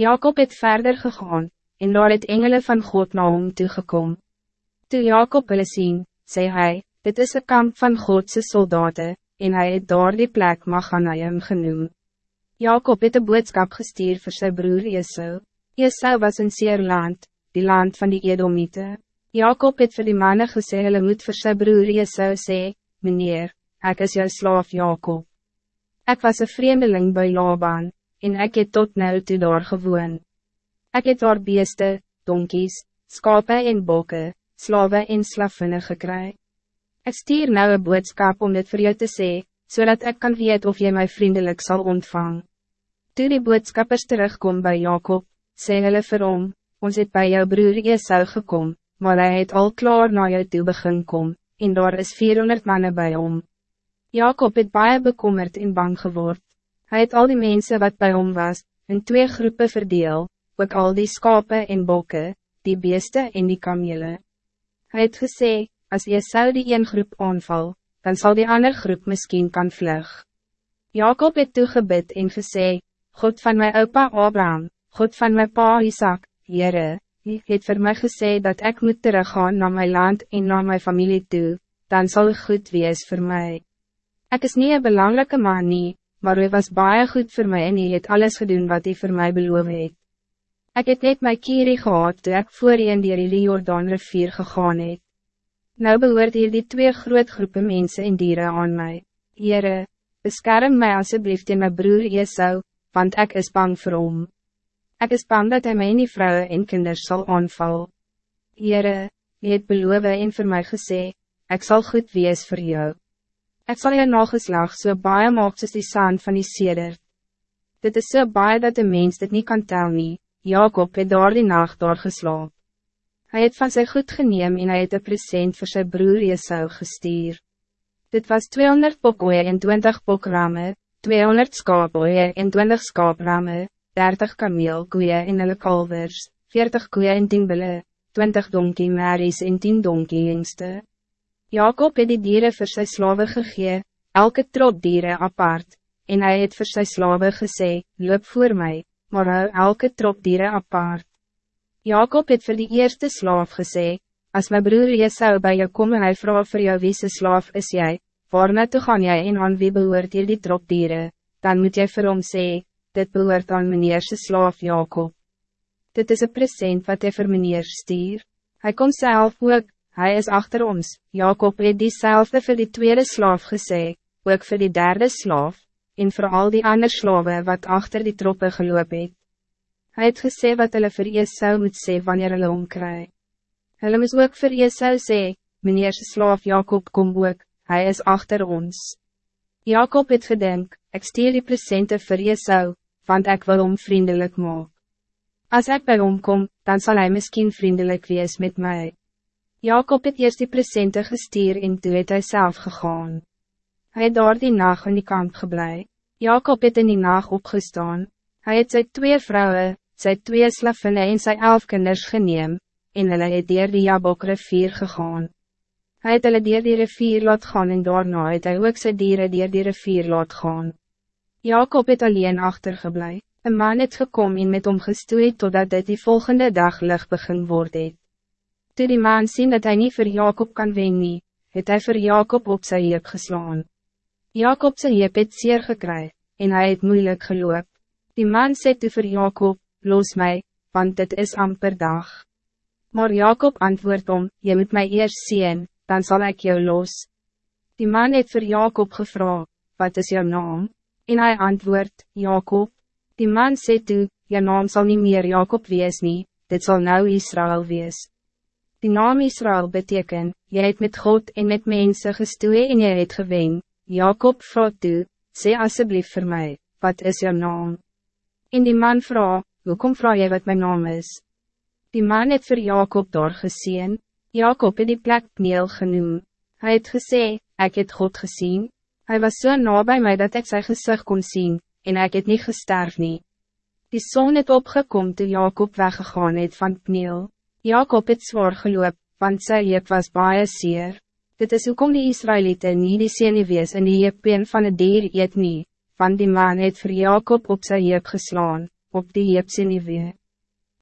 Jacob het verder gegaan, en daar het engele van God na hom toegekom. Toe Jacob hulle sien, sê hy, dit is een kamp van Godse soldaten, en hij het daar die plek Machanaim genoem. Jacob het een boodskap gestuur voor zijn broer Esau. Esau was een zeer land, die land van die Edomite. Jacob het vir die manne gesê, hulle moet vir sy broer Esau sê, Meneer, ik is jou slaaf Jacob. Ik was een vreemdeling bij Laban, en ik het tot nou toe daar gewoon. Ik het daar beeste, donkies, skape en bokke, slawe en slavinne gekry. Ik stuur nou een boodskap om dit voor jou te zeggen, zodat ik kan weet of je mij vriendelijk zal ontvangen. Toen die boodskappers terugkom bij Jacob, sê hulle vir hom, ons het bij jou broer Esau gekom, maar hij het al klaar na jou toe begin kom, en daar is 400 mannen bij hom. Jacob het baie bekommerd en bang geword. Hij het al die mensen wat bij hom was, in twee groepen verdeel, ook al die skape en bokke, die beeste en die kamele. Hij het gesê, als je zou die een groep aanval, dan zal die andere groep misschien kan vlug. Jacob het toegebid en gesê, God van mijn opa Abraham, God van mijn pa Isaac, Jere, die het voor mij gesê dat ik moet teruggaan naar mijn land en naar mijn familie toe, dan zal het goed wees voor mij. Ik is niet een belangrijke man nie, maar hij was baie goed voor mij en hij het alles gedaan wat hij voor mij beloof het. Ik het net my kierie gehad toe ek voor een dier die Jordaan rivier gegaan het. Nou behoort hier die twee groot groepen mensen en dieren aan mij. Heere, beskerm mij alsjeblieft in mijn broer Esau, want ik is bang voor hom. Ik is bang dat hij mij nie vrouwen en kinders zal aanval. Heere, je het beloof en voor mij gesê, ik zal goed wees voor jou. Ik zal je nageslag so baie maak soos die sand van die seder. Dit is so baie dat de mens dit niet kan tel nie, Jacob het daar die nacht daar geslaap. Hij het van zijn goed geneem en hij het een present voor zijn broer Esau gestuur. Dit was 200 pokoe en 20 pokrame, 200 skaapoe en 20 skaaprame, 30 kameelkoeie en hulle kalvers, 40 koeie en 10 bille, 20 donkie maries en 10 donkie jengste. Jacob het die dieren voor sy slawe gegee, elke trop dieren apart, en hij het voor sy slawe gesê, loop voor mij, maar hou elke trop dieren apart. Jacob het voor die eerste slaaf gesê, als mijn broer Jesau bij jou kom en hy vraag vir jou wie slaaf is jij, waar toe gaan jij en aan wie behoort hier die tropdieren, dan moet jij vir hom sê, dit behoort aan meneerse slaaf Jacob. Dit is een present wat hij vir meneer stuur. Hij komt zelf ook, hij is achter ons, Jacob het diezelfde voor die tweede slaaf gesê, ook voor die derde slaaf, en voor al die andere slaven wat achter die troppen geloop het. Hij het gesê wat hulle vir Esau moet sê wanneer hulle omkry. Hulle moes ook vir Esau sê, meneer slaaf Jacob kom ook, hij is achter ons. Jacob het gedink, ik stuur die presente vir Esau, want ik wil hom vriendelijk maak. Als ik bij hom kom, dan zal hij misschien vriendelijk wees met mij. Jacob het eerst die presente gestuur en toe het hy self gegaan. Hij het daar die nacht in die kamp geblei. Jacob het in die nacht opgestaan. Hij het sy twee vrouwen, sy twee slavinne en sy elf kinders geneem, en hulle het dier die Jabok rivier gegaan. Hij het hulle dier die rivier laat gaan en daarna het hy ook sy dieren dier die rivier laat gaan. Jacob het alleen achtergeblij. Een man het gekom en met hom gestoeid totdat dit die volgende dag licht begin word het. Toe die man sien dat hij niet voor Jacob kan wen nie, het hy vir Jacob op sy heep geslaan. Jacob sy heep het zeer gekry, en hij het moeilijk geloop. Die man sê toe vir Jacob, los mij, want het is amper dag. Maar Jacob antwoord om, je moet mij eerst zien, dan zal ik jou los. Die man het voor Jacob gevra, wat is jouw naam? En hij antwoord, Jacob. Die man sê toe, je naam zal niet meer Jacob wees nie, dit zal nou Israël wees. Die naam Israël beteken, jy het met God en met mensen gestoe en jy het gewen. Jacob vraag toe, sê asseblief voor mij, wat is jouw naam? En die man vraag, Hoekom vraag jy wat mijn naam is? Die man het voor Jacob doorgezien. Jacob het die plek Pneel genoem. Hij het gesê, ik het God gezien. Hij was zo so na bij mij dat ik zijn gezicht kon zien, en ik het niet gesterf nie. Die zon het opgekomen toen Jacob weggegaan het van Pneel. Jacob het zwaar geloop, want sy heep was baie seer. Dit is hoekom die Israëlieten nie die senewees in die heepeen van het dier eet nie, want die man het voor Jacob op sy heep geslaan op die Jepsiniewee.